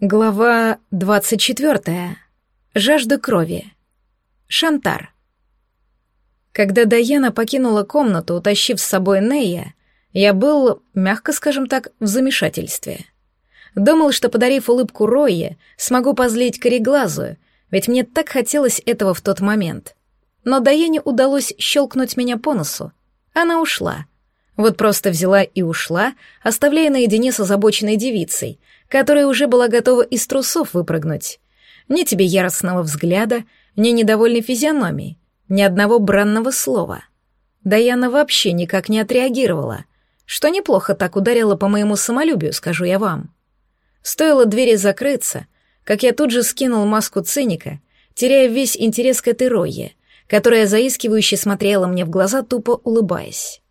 Глава 24. Жажда крови. Шантар. Когда Даяна покинула комнату, утащив с собой Нея, я был, мягко скажем так, в замешательстве. Думал, что, подарив улыбку Ройе, смогу позлить кореглазую, ведь мне так хотелось этого в тот момент. Но Даяне удалось щелкнуть меня по носу. Она ушла. Вот просто взяла и ушла, оставляя наедине с озабоченной девицей — которая уже была готова из трусов выпрыгнуть. Ни тебе яростного взгляда, ни недовольной физиономии, ни одного бранного слова. Даяна вообще никак не отреагировала, что неплохо так ударило по моему самолюбию, скажу я вам. Стоило двери закрыться, как я тут же скинул маску циника, теряя весь интерес к этой Ройе, которая заискивающе смотрела мне в глаза, тупо улыбаясь.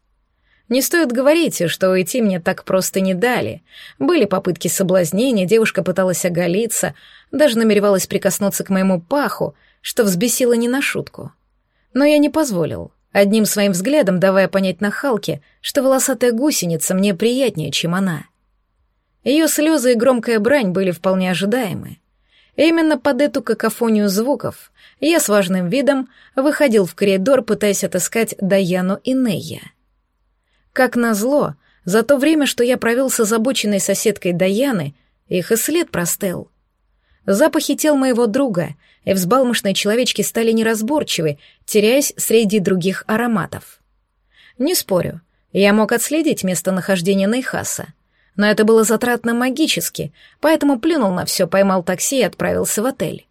Не стоит говорить, что уйти мне так просто не дали. Были попытки соблазнения, девушка пыталась оголиться, даже намеревалась прикоснуться к моему паху, что взбесило не на шутку. Но я не позволил, одним своим взглядом давая понять нахалке, что волосатая гусеница мне приятнее, чем она. Ее слезы и громкая брань были вполне ожидаемы. Именно под эту какофонию звуков я с важным видом выходил в коридор, пытаясь отыскать Даяну и Нея. Как назло, за то время, что я провел с озабоченной соседкой Даяны, их и след простыл. Запахи тел моего друга и взбалмошной человечки стали неразборчивы, теряясь среди других ароматов. Не спорю, я мог отследить местонахождение Нейхаса, но это было затратно магически, поэтому плюнул на все, поймал такси и отправился в отель.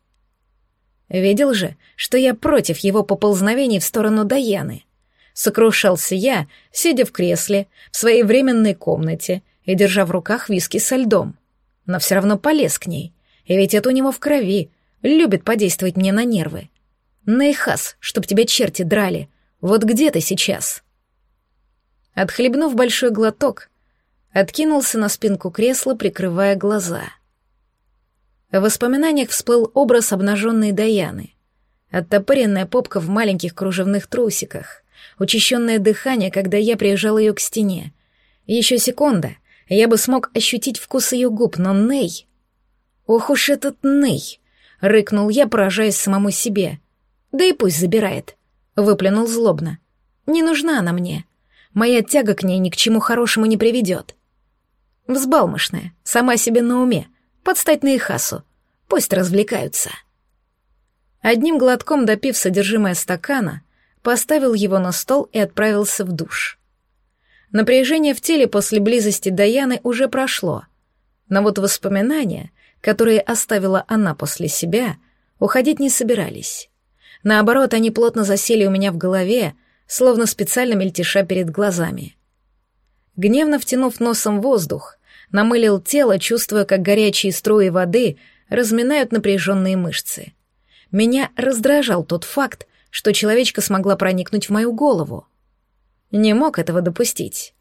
Видел же, что я против его поползновений в сторону Даяны сокрушался я, сидя в кресле, в своей временной комнате и держа в руках виски со льдом. Но все равно полез к ней, и ведь это у него в крови, любит подействовать мне на нервы. Нейхас, чтоб тебя черти драли, вот где ты сейчас? Отхлебнув большой глоток, откинулся на спинку кресла, прикрывая глаза. В воспоминаниях всплыл образ обнаженной Даяны, оттопыренная попка в маленьких кружевных трусиках, учащенное дыхание, когда я приезжал ее к стене. Еще секунда, я бы смог ощутить вкус ее губ, но Ней... Ох уж этот Ней! Рыкнул я, поражаясь самому себе. Да и пусть забирает. Выплюнул злобно. Не нужна она мне. Моя тяга к ней ни к чему хорошему не приведет. Взбалмошная, сама себе на уме, подстать на Ихасу. Пусть развлекаются. Одним глотком допив содержимое стакана, поставил его на стол и отправился в душ. Напряжение в теле после близости Даяны уже прошло, но вот воспоминания, которые оставила она после себя, уходить не собирались. Наоборот, они плотно засели у меня в голове, словно специально мельтеша перед глазами. Гневно втянув носом воздух, намылил тело, чувствуя, как горячие струи воды разминают напряженные мышцы. Меня раздражал тот факт, что человечка смогла проникнуть в мою голову. Не мог этого допустить.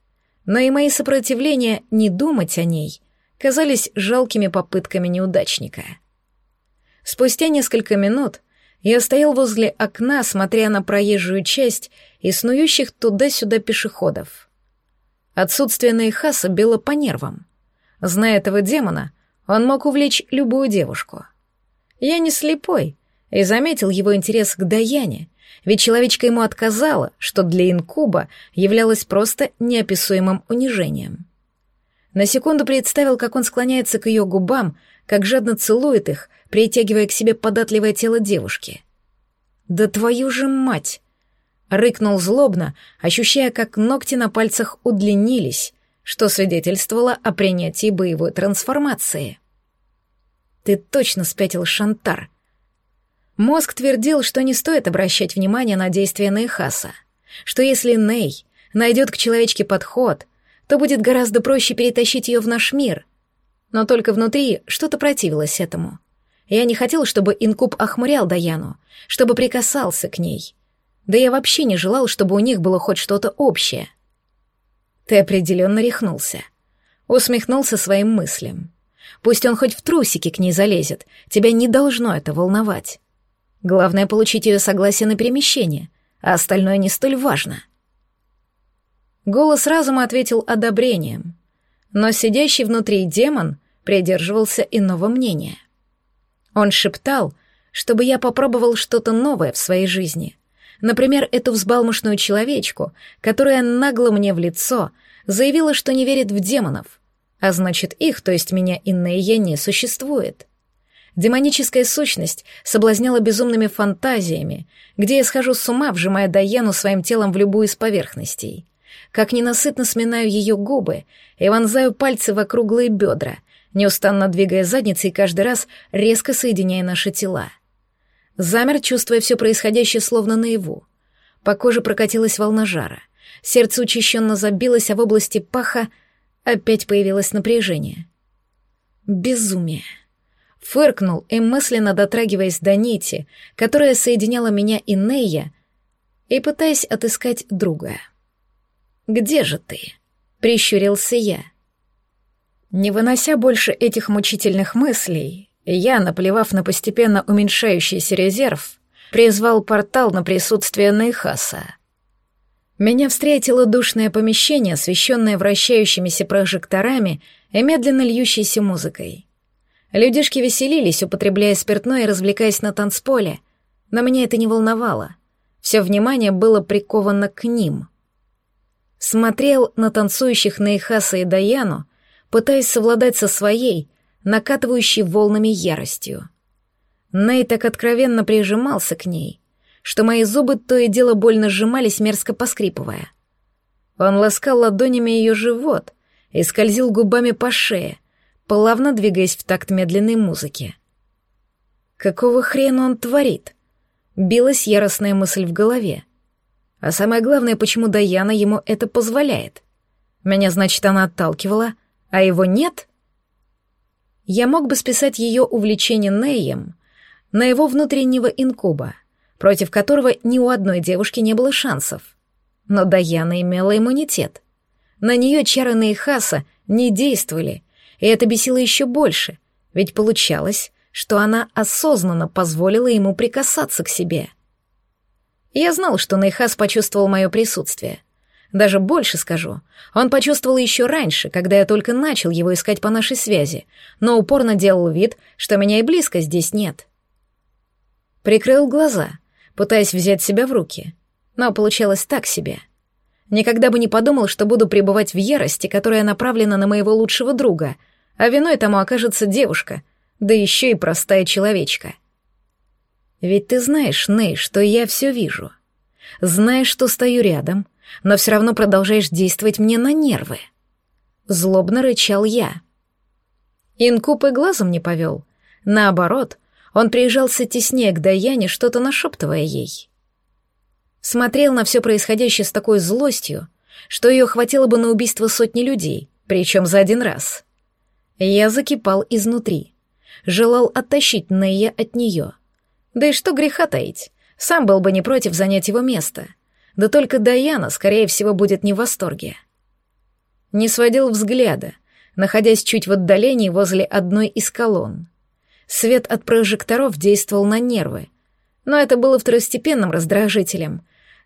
Но и мои сопротивления не думать о ней казались жалкими попытками неудачника. Спустя несколько минут я стоял возле окна, смотря на проезжую часть и снующих туда-сюда пешеходов. Отсутствие Нейхаса било по нервам. Зная этого демона, он мог увлечь любую девушку. Я не слепой, и заметил его интерес к Даяне, ведь человечка ему отказала, что для инкуба являлось просто неописуемым унижением. На секунду представил, как он склоняется к ее губам, как жадно целует их, притягивая к себе податливое тело девушки. «Да твою же мать!» — рыкнул злобно, ощущая, как ногти на пальцах удлинились, что свидетельствовало о принятии боевой трансформации. «Ты точно спятил, Шантар!» Мозг твердил, что не стоит обращать внимание на действия Нейхаса, что если Ней найдет к человечке подход, то будет гораздо проще перетащить ее в наш мир. Но только внутри что-то противилось этому. Я не хотел, чтобы инкуб охмурял Даяну, чтобы прикасался к ней. Да я вообще не желал, чтобы у них было хоть что-то общее. Ты определенно рехнулся. Усмехнулся своим мыслям. Пусть он хоть в трусики к ней залезет, тебя не должно это волновать. Главное — получить ее согласие на перемещение, а остальное не столь важно. Голос разума ответил одобрением, но сидящий внутри демон придерживался иного мнения. Он шептал, чтобы я попробовал что-то новое в своей жизни. Например, эту взбалмошную человечку, которая нагло мне в лицо заявила, что не верит в демонов, а значит, их, то есть меня и Нейя, не существует. Демоническая сущность соблазняла безумными фантазиями, где я схожу с ума, вжимая Даяну своим телом в любую из поверхностей. Как ненасытно сминаю ее губы и вонзаю пальцы в округлые бедра, неустанно двигая задницей каждый раз резко соединяя наши тела. Замер, чувствуя все происходящее словно наяву. По коже прокатилась волна жара. Сердце учащенно забилось, а в области паха опять появилось напряжение. Безумие. Фыркнул и мысленно дотрагиваясь до нити, которая соединяла меня и Нея, и пытаясь отыскать друга. «Где же ты?» — прищурился я. Не вынося больше этих мучительных мыслей, я, наплевав на постепенно уменьшающийся резерв, призвал портал на присутствие Нейхаса. Меня встретило душное помещение, освещенное вращающимися прожекторами и медленно льющейся музыкой. Людишки веселились, употребляя спиртное и развлекаясь на танцполе, но меня это не волновало. Все внимание было приковано к ним. Смотрел на танцующих Нейхаса и Даяну, пытаясь совладать со своей, накатывающей волнами яростью. Ней так откровенно прижимался к ней, что мои зубы то и дело больно сжимались, мерзко поскрипывая. Он ласкал ладонями ее живот и скользил губами по шее, плавно двигаясь в такт медленной музыки. Какого хрена он творит? Билась яростная мысль в голове. А самое главное, почему Даяна ему это позволяет? Меня, значит, она отталкивала, а его нет? Я мог бы списать ее увлечение Неем на его внутреннего инкуба, против которого ни у одной девушки не было шансов. Но Даяна имела иммунитет. На нее чары Нейхаса не действовали, и это бесило еще больше, ведь получалось, что она осознанно позволила ему прикасаться к себе. Я знал, что Нейхас почувствовал мое присутствие. Даже больше скажу, он почувствовал еще раньше, когда я только начал его искать по нашей связи, но упорно делал вид, что меня и близко здесь нет. Прикрыл глаза, пытаясь взять себя в руки, но получалось так себе. Никогда бы не подумал, что буду пребывать в ярости, которая направлена на моего лучшего друга — а виной тому окажется девушка, да еще и простая человечка. Ведь ты знаешь, Ней, что я все вижу. Знаешь, что стою рядом, но все равно продолжаешь действовать мне на нервы. Злобно рычал я. Инкуб и глазом не повел. Наоборот, он приезжался теснее к Даяне, что-то нашептывая ей. Смотрел на все происходящее с такой злостью, что ее хватило бы на убийство сотни людей, причем за один раз. Я закипал изнутри. Желал оттащить Нея от нее. Да и что греха таить, сам был бы не против занять его место. Да только Даяна, скорее всего, будет не в восторге. Не сводил взгляда, находясь чуть в отдалении возле одной из колонн. Свет от прожекторов действовал на нервы, но это было второстепенным раздражителем,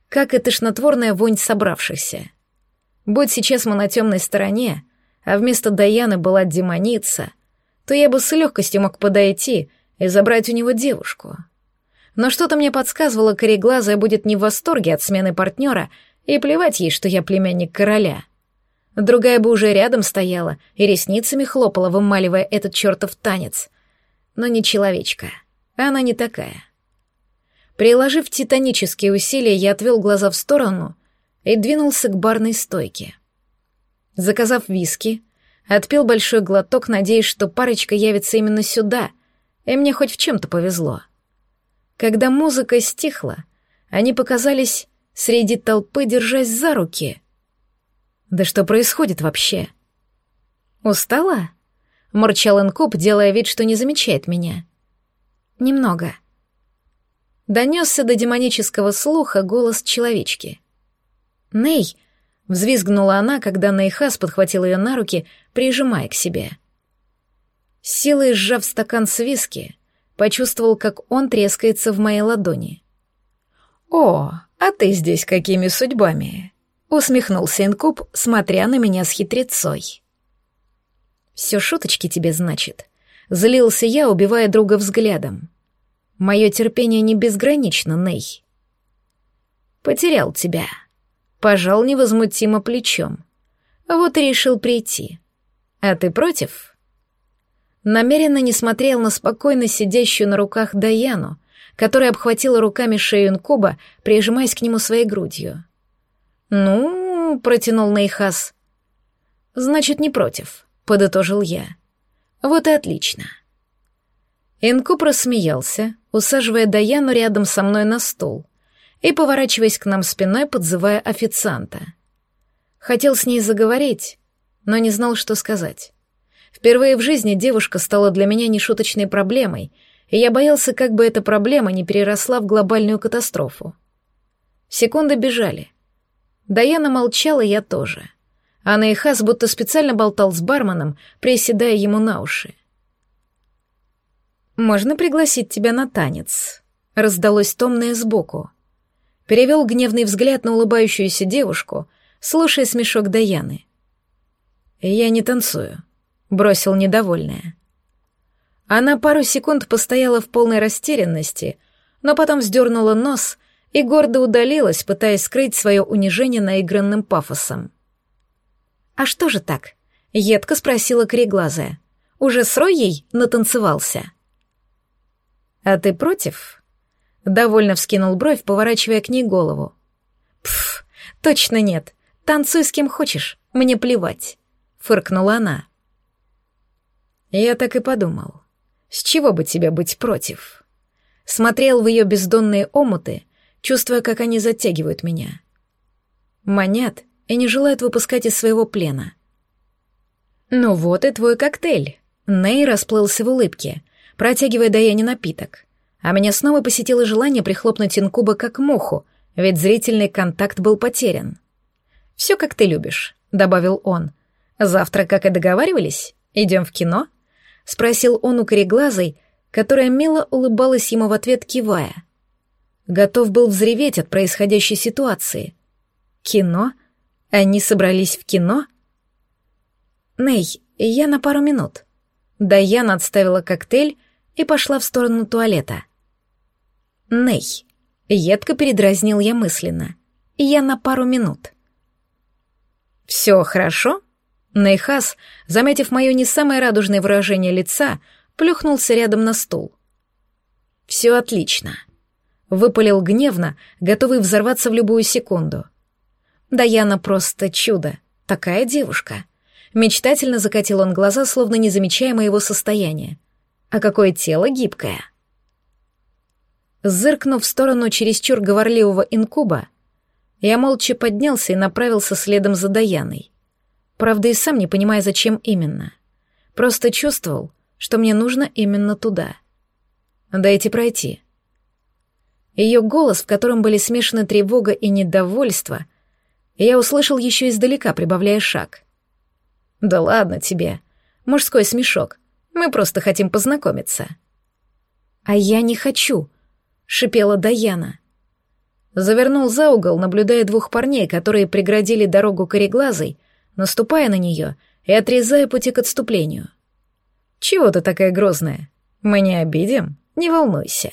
как и тошнотворная вонь собравшихся. Будь сейчас мы на темной стороне, а вместо Даяны была демоница, то я бы с легкостью мог подойти и забрать у него девушку. Но что-то мне подсказывало, кореглазая будет не в восторге от смены партнера и плевать ей, что я племянник короля. Другая бы уже рядом стояла и ресницами хлопала, вымаливая этот чертов танец. Но не человечка. Она не такая. Приложив титанические усилия, я отвел глаза в сторону и двинулся к барной стойке. Заказав виски, отпил большой глоток, надеясь, что парочка явится именно сюда, и мне хоть в чем-то повезло. Когда музыка стихла, они показались среди толпы, держась за руки. Да что происходит вообще? Устала? Мурчал Инкуб, делая вид, что не замечает меня. Немного. Донесся до демонического слуха голос человечки. «Ней!» Взвизгнула она, когда Нейхас подхватил ее на руки, прижимая к себе. силой сжав стакан с виски, почувствовал, как он трескается в моей ладони. «О, а ты здесь какими судьбами?» — усмехнулся Инкуб, смотря на меня с хитрецой. Все шуточки тебе, значит. Злился я, убивая друга взглядом. Мое терпение не безгранично, Ней. Потерял тебя. Пожал невозмутимо плечом. Вот и решил прийти. А ты против? Намеренно не смотрел на спокойно сидящую на руках Даяну, которая обхватила руками шею инкуба, прижимаясь к нему своей грудью. «Ну...» — протянул Нейхас. «Значит, не против подытожил я. Вот и отлично. Инкуб рассмеялся, усаживая Даяну рядом со мной на стул и поворачиваясь к нам спиной, подзывая официанта. Хотел с ней заговорить, но не знал, что сказать. Впервые в жизни девушка стала для меня нешуточной проблемой, и я боялся, как бы эта проблема не переросла в глобальную катастрофу. Секунды бежали. Даяна молчала, я тоже — а Нейхас будто специально болтал с барменом, приседая ему на уши. «Можно пригласить тебя на танец?» — раздалось томное сбоку. Перевел гневный взгляд на улыбающуюся девушку, слушая смешок Даяны. «Я не танцую», — бросил недовольная. Она пару секунд постояла в полной растерянности, но потом вздернула нос и гордо удалилась, пытаясь скрыть свое унижение наигранным пафосом. «А что же так?» — едко спросила кореглазая. «Уже срой ей натанцевался?» «А ты против?» — довольно вскинул бровь, поворачивая к ней голову. «Пф, точно нет. Танцуй с кем хочешь, мне плевать», — фыркнула она. Я так и подумал. С чего бы тебе быть против? Смотрел в ее бездонные омуты, чувствуя, как они затягивают меня. Манят и не желает выпускать из своего плена. «Ну вот и твой коктейль», — Ней расплылся в улыбке, протягивая Даяне напиток. А меня снова посетило желание прихлопнуть инкуба как муху, ведь зрительный контакт был потерян. «Все, как ты любишь», — добавил он. «Завтра, как и договаривались, идем в кино?» — спросил он у кореглазой, которая мило улыбалась ему в ответ, кивая. Готов был взреветь от происходящей ситуации. «Кино?» Они собрались в кино? Ней, я на пару минут. Даяна отставила коктейль и пошла в сторону туалета. Ней, едко передразнил я мысленно. Я на пару минут. Все хорошо? Нейхас, заметив мое не самое радужное выражение лица, плюхнулся рядом на стул. Все отлично. Выпалил гневно, готовый взорваться в любую секунду. Даяна просто чудо. Такая девушка. Мечтательно закатил он глаза, словно не замечая моего состояния. А какое тело гибкое. Зыркнув в сторону чересчур говорливого инкуба, я молча поднялся и направился следом за Даяной. Правда, и сам не понимая, зачем именно. Просто чувствовал, что мне нужно именно туда. Дайте пройти. Ее голос, в котором были смешаны тревога и недовольство — я услышал еще издалека, прибавляя шаг. «Да ладно тебе. Мужской смешок. Мы просто хотим познакомиться». «А я не хочу», — шипела Даяна. Завернул за угол, наблюдая двух парней, которые преградили дорогу кореглазой, наступая на нее и отрезая пути к отступлению. «Чего ты такая грозная? Мы не обидим? Не волнуйся».